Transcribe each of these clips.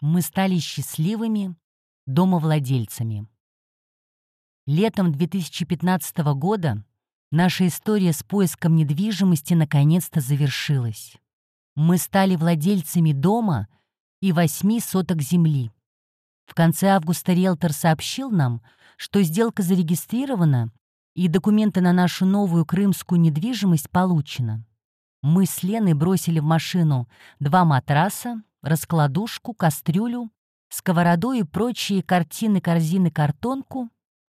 Мы стали счастливыми домовладельцами. Летом 2015 года наша история с поиском недвижимости наконец-то завершилась. Мы стали владельцами дома и восьми соток земли. В конце августа риэлтор сообщил нам, что сделка зарегистрирована и документы на нашу новую крымскую недвижимость получены. Мы с Леной бросили в машину два матраса, раскладушку, кастрюлю, сковороду и прочие картины-корзины-картонку,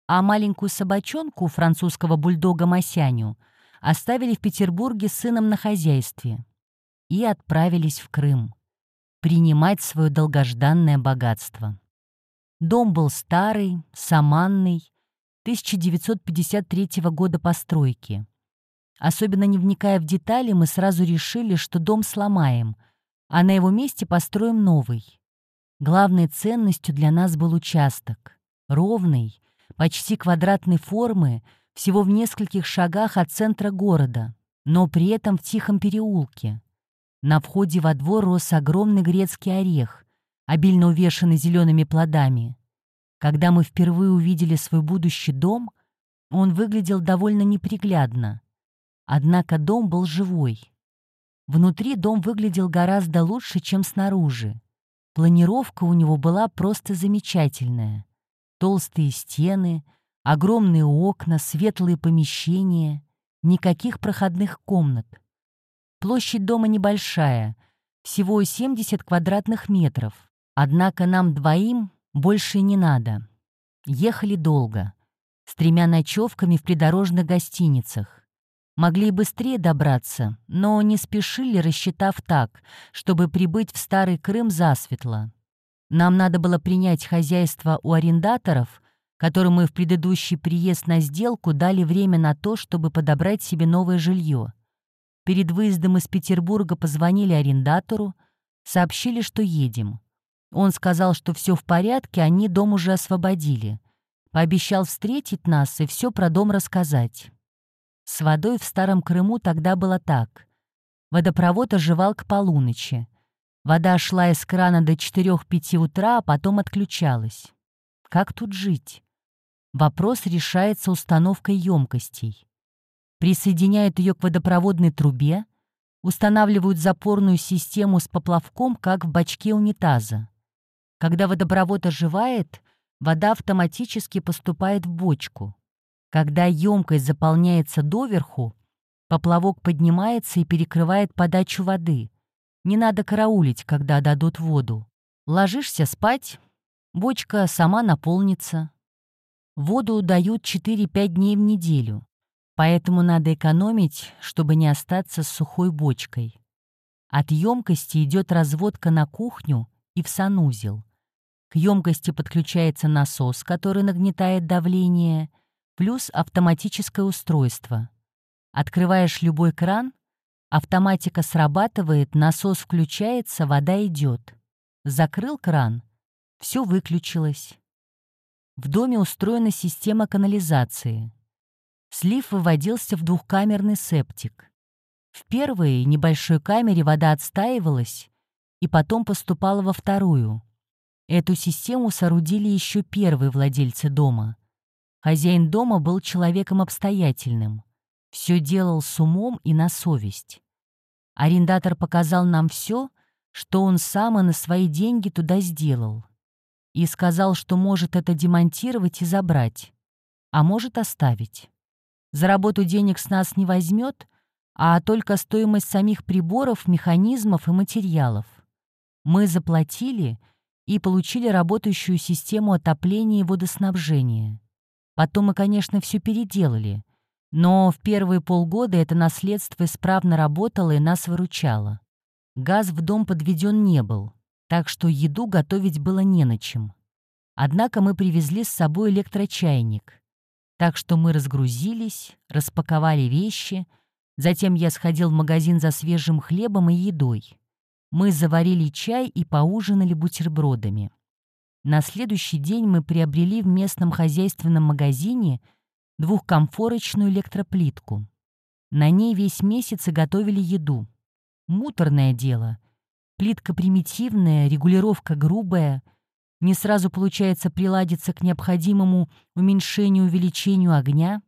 а маленькую собачонку французского бульдога Масяню оставили в Петербурге с сыном на хозяйстве и отправились в Крым принимать свое долгожданное богатство. Дом был старый, саманный, 1953 года постройки. Особенно не вникая в детали, мы сразу решили, что дом сломаем, а на его месте построим новый. Главной ценностью для нас был участок. Ровный, почти квадратной формы, всего в нескольких шагах от центра города, но при этом в тихом переулке. На входе во двор рос огромный грецкий орех, обильно увешанный зелеными плодами. Когда мы впервые увидели свой будущий дом, он выглядел довольно неприглядно. Однако дом был живой. Внутри дом выглядел гораздо лучше, чем снаружи. Планировка у него была просто замечательная. Толстые стены, огромные окна, светлые помещения, никаких проходных комнат. Площадь дома небольшая, всего 70 квадратных метров. Однако нам двоим больше не надо. Ехали долго, с тремя ночевками в придорожных гостиницах. Могли быстрее добраться, но не спешили, рассчитав так, чтобы прибыть в Старый Крым засветло. Нам надо было принять хозяйство у арендаторов, которым мы в предыдущий приезд на сделку дали время на то, чтобы подобрать себе новое жилье. Перед выездом из Петербурга позвонили арендатору, сообщили, что едем. Он сказал, что все в порядке, они дом уже освободили. Пообещал встретить нас и все про дом рассказать. С водой в Старом Крыму тогда было так. Водопровод оживал к полуночи. Вода шла из крана до 4-5 утра, а потом отключалась. Как тут жить? Вопрос решается установкой емкостей. Присоединяют ее к водопроводной трубе, устанавливают запорную систему с поплавком, как в бачке унитаза. Когда водопровод оживает, вода автоматически поступает в бочку. Когда емкость заполняется доверху, поплавок поднимается и перекрывает подачу воды. Не надо караулить, когда дадут воду. Ложишься спать, бочка сама наполнится. Воду дают 4-5 дней в неделю, поэтому надо экономить, чтобы не остаться с сухой бочкой. От емкости идет разводка на кухню и в санузел. К емкости подключается насос, который нагнетает давление, плюс автоматическое устройство. Открываешь любой кран, автоматика срабатывает, насос включается, вода идет. Закрыл кран, все выключилось. В доме устроена система канализации. Слив выводился в двухкамерный септик. В первой небольшой камере вода отстаивалась и потом поступала во вторую. Эту систему соорудили еще первые владельцы дома. Хозяин дома был человеком обстоятельным. Все делал с умом и на совесть. Арендатор показал нам все, что он сам и на свои деньги туда сделал. И сказал, что может это демонтировать и забрать, а может оставить. За работу денег с нас не возьмет, а только стоимость самих приборов, механизмов и материалов. Мы заплатили — и получили работающую систему отопления и водоснабжения. Потом мы, конечно, все переделали, но в первые полгода это наследство исправно работало и нас выручало. Газ в дом подведен не был, так что еду готовить было не на чем. Однако мы привезли с собой электрочайник. Так что мы разгрузились, распаковали вещи, затем я сходил в магазин за свежим хлебом и едой. Мы заварили чай и поужинали бутербродами. На следующий день мы приобрели в местном хозяйственном магазине двухкомфорочную электроплитку. На ней весь месяц и готовили еду. Муторное дело. Плитка примитивная, регулировка грубая. Не сразу получается приладиться к необходимому уменьшению-увеличению огня.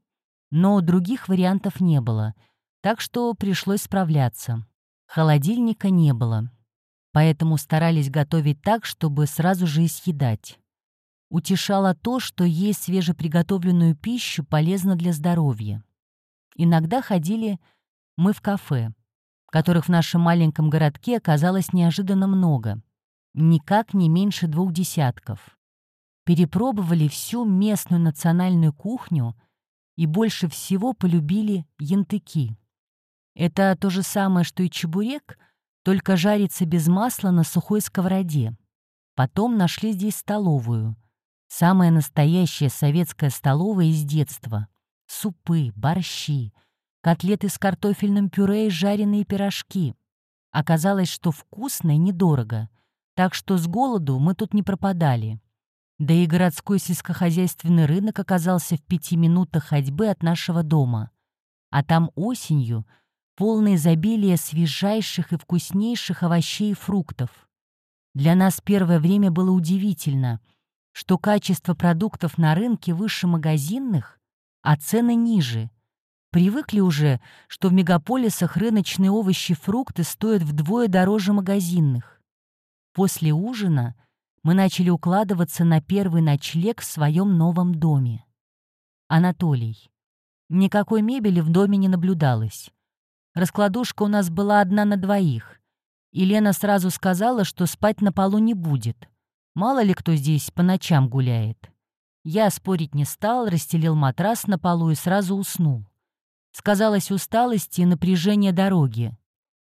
Но других вариантов не было, так что пришлось справляться. Холодильника не было, поэтому старались готовить так, чтобы сразу же и съедать. Утешало то, что есть свежеприготовленную пищу полезно для здоровья. Иногда ходили мы в кафе, которых в нашем маленьком городке оказалось неожиданно много, никак не меньше двух десятков. Перепробовали всю местную национальную кухню и больше всего полюбили янтыки. Это то же самое, что и чебурек, только жарится без масла на сухой сковороде. Потом нашли здесь столовую. Самая настоящая советская столовая из детства. Супы, борщи, котлеты с картофельным пюре и жареные пирожки. Оказалось, что вкусно и недорого, так что с голоду мы тут не пропадали. Да и городской сельскохозяйственный рынок оказался в пяти минутах ходьбы от нашего дома. А там осенью полное изобилие свежайших и вкуснейших овощей и фруктов. Для нас первое время было удивительно, что качество продуктов на рынке выше магазинных, а цены ниже. Привыкли уже, что в мегаполисах рыночные овощи и фрукты стоят вдвое дороже магазинных. После ужина мы начали укладываться на первый ночлег в своем новом доме. Анатолий. Никакой мебели в доме не наблюдалось. Раскладушка у нас была одна на двоих. И Лена сразу сказала, что спать на полу не будет. Мало ли кто здесь по ночам гуляет. Я спорить не стал, расстелил матрас на полу и сразу уснул. Сказалась усталость и напряжение дороги.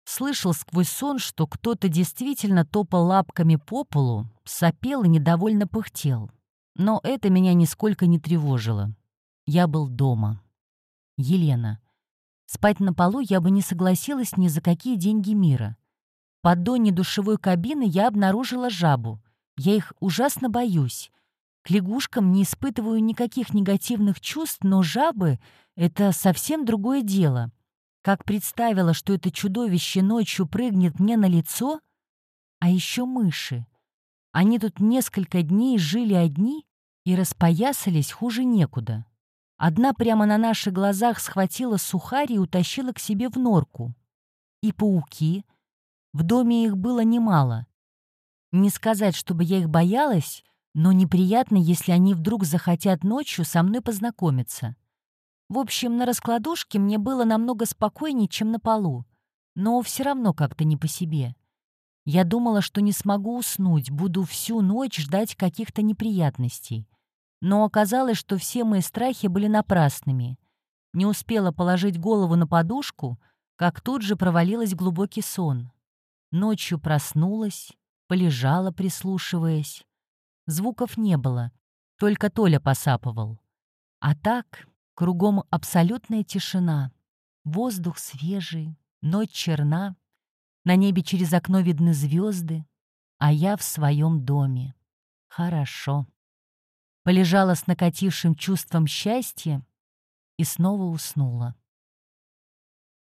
Слышал сквозь сон, что кто-то действительно топал лапками по полу, сопел и недовольно пыхтел. Но это меня нисколько не тревожило. Я был дома. Елена. Спать на полу я бы не согласилась ни за какие деньги мира. В поддоне душевой кабины я обнаружила жабу. Я их ужасно боюсь. К лягушкам не испытываю никаких негативных чувств, но жабы — это совсем другое дело. Как представила, что это чудовище ночью прыгнет мне на лицо. А еще мыши. Они тут несколько дней жили одни и распоясались хуже некуда. Одна прямо на наших глазах схватила сухарь и утащила к себе в норку. И пауки. В доме их было немало. Не сказать, чтобы я их боялась, но неприятно, если они вдруг захотят ночью со мной познакомиться. В общем, на раскладушке мне было намного спокойнее, чем на полу, но все равно как-то не по себе. Я думала, что не смогу уснуть, буду всю ночь ждать каких-то неприятностей. Но оказалось, что все мои страхи были напрасными. Не успела положить голову на подушку, как тут же провалилась в глубокий сон. Ночью проснулась, полежала, прислушиваясь. Звуков не было, только Толя посапывал. А так, кругом абсолютная тишина. Воздух свежий, ночь черна, на небе через окно видны звезды, а я в своем доме. Хорошо полежала с накатившим чувством счастья и снова уснула.